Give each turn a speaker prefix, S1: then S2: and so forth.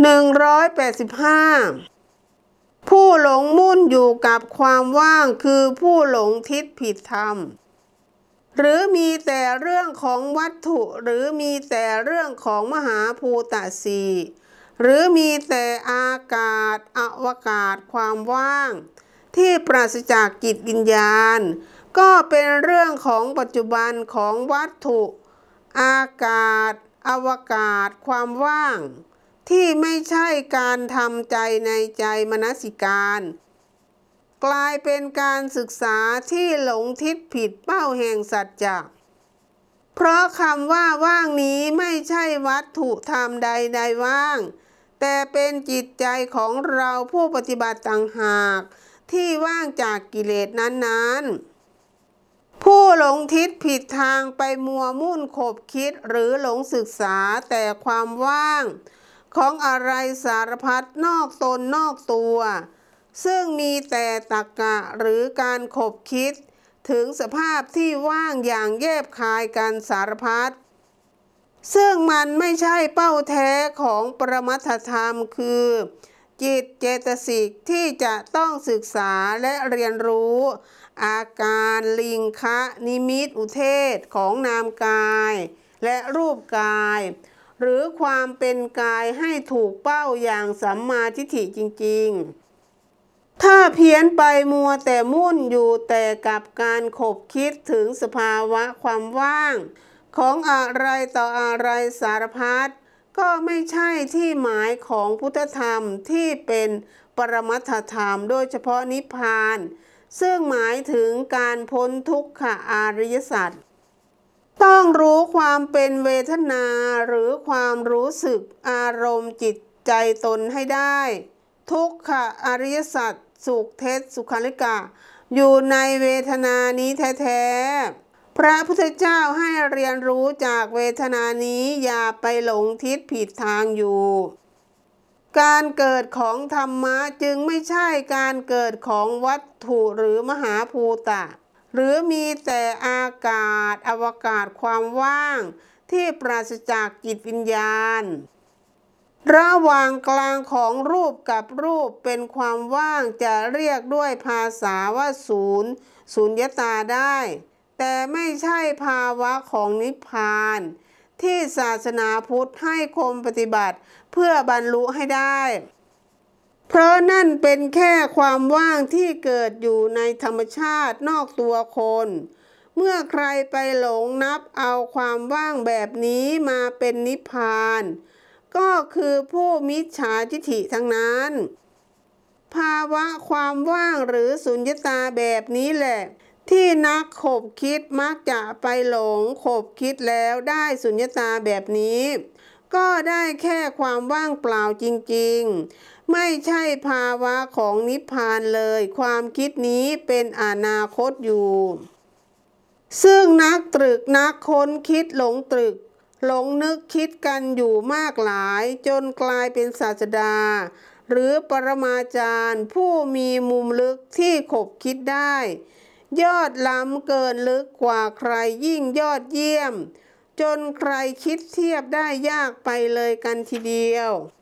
S1: 185 ผู้หลงมุ่นอยู่กับความว่างคือผู้หลงทิศผิดธรรม หรือมีแต่เรื่องของวัตถุหรือมีแต่เรื่องของมหาภูตสีหรือมีแต่อากาศอวกาศความว่าง ที่ปราศจากจิตวิญญาณ ก็เป็นเรื่องของปัจจุบันของวัตถุ อากาศ อวกาศ ความว่าง ที่ไม่ใช่การทำใจในใจมนสิการ กลายเป็นการศึกษาที่หลงทิศผิดเป้าแห่งสัจจะเพราะคำว่าว่างนี้ไม่ใช่วัตถุธรรมใดๆว่าง แต่เป็นจิตใจของเราผู้ปฏิบัติต่างหาก ที่ว่างจากกิเลสนั้นๆ ผู้หลงทิศผิดทางไปมัวมุ่นขบคิดหรือหลงศึกษาแต่ความว่าง ของอะไรสารพัดนอกตนนอกตัว ซึ่งมีแต่ตรกกะหรือการขบคิด ถึงสภาพที่ว่างอย่างแยบคายกันสารพัดซึ่งมันไม่ใช่เป้าแท้ของปรมัตธรรมคือ จิตเจตสิกที่จะต้องศึกษาและเรียนรู้ อาการลิงคะนิมิตอุเทศของนามกาย และรูปกาย หรือความเป็นกายให้ถูกเป้าอย่างสัมมาทิฏฐิจริง ๆ ถ้าเพี้ยนไปมัวแต่มุ่นอยู่แต่กับการขบคิดถึงสภาวะความว่าง ของอะไรต่ออะไรสารพัดก็ไม่ใช่ที่หมายของพุทธธรรมที่เป็นปรมัตถธรรมโดยเฉพาะนิพพาน ซึ่งหมายถึงการพ้นทุกขอริยสัจ ต้องรู้ความเป็นเวทนาหรือความรู้สึกอารมณ์จิตใจตนให้ได้ ทุกขอริยสัจสุขเทศสุขาริกะ อยู่ในเวทนานี้แท้ๆ พระพุทธเจ้าให้เรียนรู้จากเวทนานี้อย่าไปหลงทิศผิดทางอยู่ การเกิดของธรรมะจึงไม่ใช่การเกิดของวัตถุหรือมหาภูตะ หรือมีแต่อากาศอวกาศความว่าง ที่ปราศจากจิตวิญญาณ ระหว่างกลางของรูปกับรูปเป็นความว่างจะเรียกด้วยภาษาว่าศูนย์ศูนยตาได้ แต่ไม่ใช่ภาวะของนิพพาน ที่ศาสนาพุทธให้คมปฏิบัติเพื่อบรรลุให้ได้ เพราะนั่นเป็นแค่ความว่างที่เกิดอยู่ในธรรมชาตินอกตัวคน เมื่อใครไปหลงนับเอาความว่างแบบนี้มาเป็นนิพพาน ก็คือผู้มิจฉาทิฐิทั้งนั้น ภาวะความว่างหรือสุญญตาแบบนี้แหละ ที่นักขบคิดมักจะไปหลงขบคิดแล้วได้สุญญตาแบบนี้ ก็ได้แค่ความว่างเปล่าจริง ๆ ไม่ใช่ภาวะของนิพพานเลย ความคิดนี้เป็นอนาคตอยู่ ซึ่งนักตรึกนักค้นคิดหลงตรึก หลงนึกคิดกันอยู่มากหลาย จนกลายเป็นศาสดา หรือปรมาจารย์ ผู้มีมุมลึกที่ขบคิดได้ ยอดล้ำเกินลึกกว่าใครยิ่งยอดเยี่ยม จนใครคิดเทียบได้ยากไปเลยกันทีเดียว